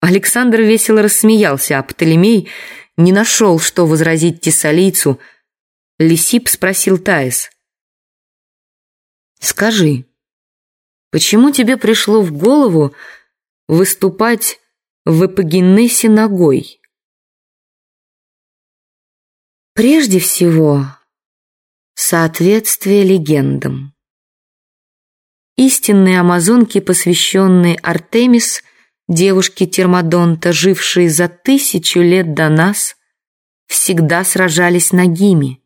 Александр весело рассмеялся, а Птолемей не нашел, что возразить тессалийцу. Лисип спросил Таис. «Скажи, почему тебе пришло в голову выступать в Эпогенесе ногой?» Прежде всего, соответствие легендам. Истинные амазонки, посвященные Артемис, девушке Термодонта, жившие за тысячу лет до нас, всегда сражались ногими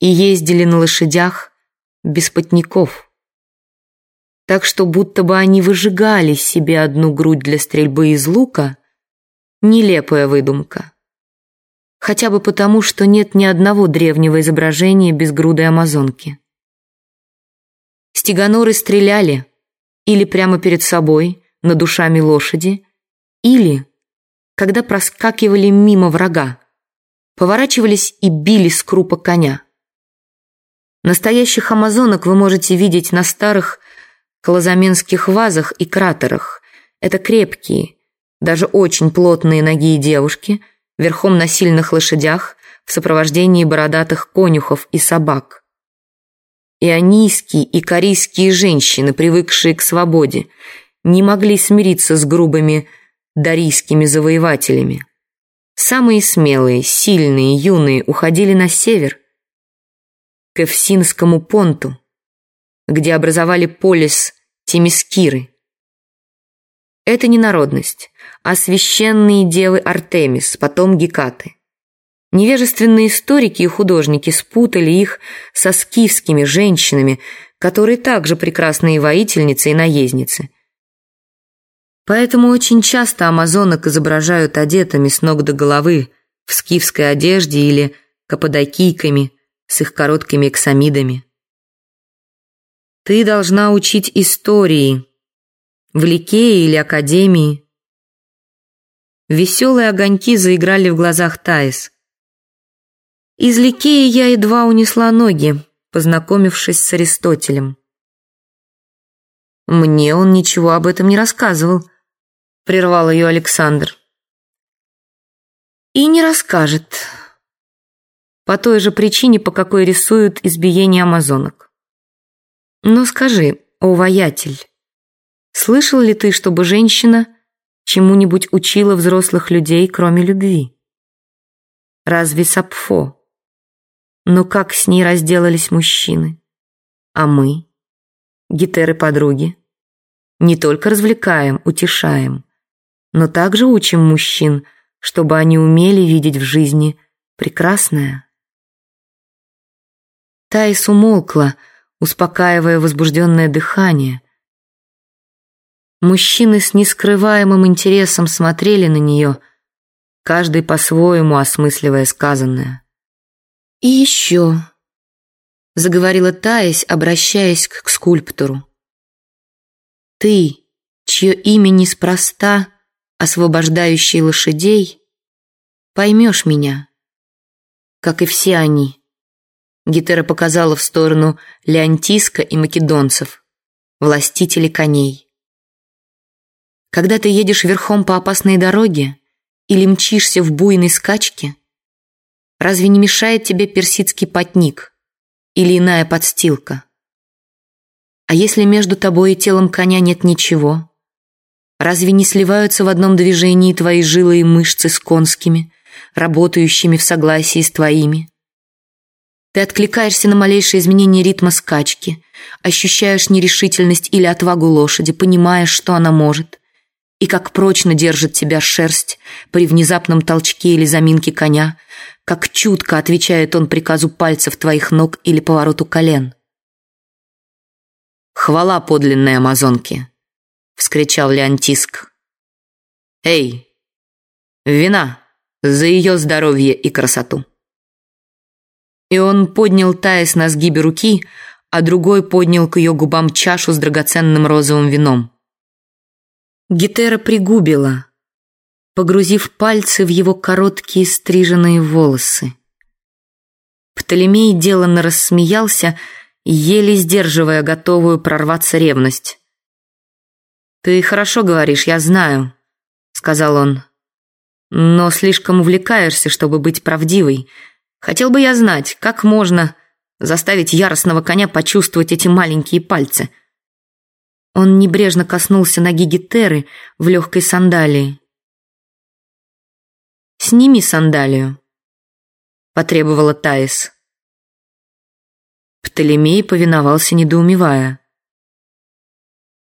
и ездили на лошадях без потников. Так что будто бы они выжигали себе одну грудь для стрельбы из лука, нелепая выдумка хотя бы потому, что нет ни одного древнего изображения без грудой амазонки. Стеганоры стреляли или прямо перед собой, над душами лошади, или, когда проскакивали мимо врага, поворачивались и били с крупа коня. Настоящих амазонок вы можете видеть на старых колозаменских вазах и кратерах. Это крепкие, даже очень плотные ноги девушки – верхом на сильных лошадях в сопровождении бородатых конюхов и собак. Ионийские и корейские женщины, привыкшие к свободе, не могли смириться с грубыми дарийскими завоевателями. Самые смелые, сильные, юные уходили на север, к Эвсинскому понту, где образовали полис Тимискиры. Это не народность, а священные девы Артемис, потом Гекаты. Невежественные историки и художники спутали их со скифскими женщинами, которые также прекрасные воительницы и наездницы. Поэтому очень часто амазонок изображают одетыми с ног до головы в скифской одежде или каппадокийками с их короткими эксамидами. Ты должна учить истории, в Ликее или Академии. Веселые огоньки заиграли в глазах Таис. Из Ликеи я едва унесла ноги, познакомившись с Аристотелем. Мне он ничего об этом не рассказывал, прервал ее Александр. И не расскажет. По той же причине, по какой рисуют избиение амазонок. Но скажи, о воятель, Слышал ли ты, чтобы женщина чему-нибудь учила взрослых людей, кроме любви? Разве Сапфо? Но как с ней разделались мужчины? А мы? Гетеры-подруги? Не только развлекаем, утешаем, но также учим мужчин, чтобы они умели видеть в жизни прекрасное. Таис умолкла, успокаивая возбужденное дыхание, Мужчины с нескрываемым интересом смотрели на нее, каждый по-своему осмысливая сказанное. «И еще», — заговорила Таис, обращаясь к скульптору. «Ты, чье имя неспроста, освобождающий лошадей, поймешь меня, как и все они». Гетера показала в сторону Леонтиска и македонцев, властителей коней. Когда ты едешь верхом по опасной дороге или мчишься в буйной скачке, разве не мешает тебе персидский потник или иная подстилка? А если между тобой и телом коня нет ничего, разве не сливаются в одном движении твои жилы и мышцы с конскими, работающими в согласии с твоими? Ты откликаешься на малейшее изменение ритма скачки, ощущаешь нерешительность или отвагу лошади, понимаешь, что она может, и как прочно держит тебя шерсть при внезапном толчке или заминке коня, как чутко отвечает он приказу пальцев твоих ног или повороту колен. «Хвала подлинной амазонке!» — вскричал Леонтиск. «Эй, вина за ее здоровье и красоту!» И он поднял Таис на сгибе руки, а другой поднял к ее губам чашу с драгоценным розовым вином. Гетера пригубила, погрузив пальцы в его короткие стриженные волосы. Птолемей деланно рассмеялся, еле сдерживая готовую прорваться ревность. «Ты хорошо говоришь, я знаю», — сказал он. «Но слишком увлекаешься, чтобы быть правдивой. Хотел бы я знать, как можно заставить яростного коня почувствовать эти маленькие пальцы». Он небрежно коснулся ноги Гетеры в легкой сандалии. «Сними сандалию», — потребовала Таис. Птолемей повиновался, недоумевая.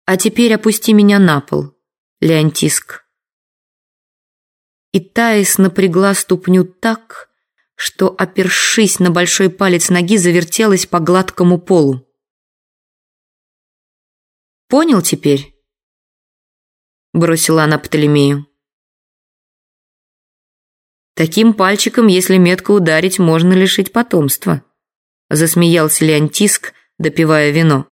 «А теперь опусти меня на пол, Леонтиск». И Таис напрягла ступню так, что, опершись на большой палец ноги, завертелась по гладкому полу. «Понял теперь?» Бросила она Птолемею. Таким пальчиком, если метко ударить, можно лишить потомства. Засмеялся Леонтиск, допивая вино.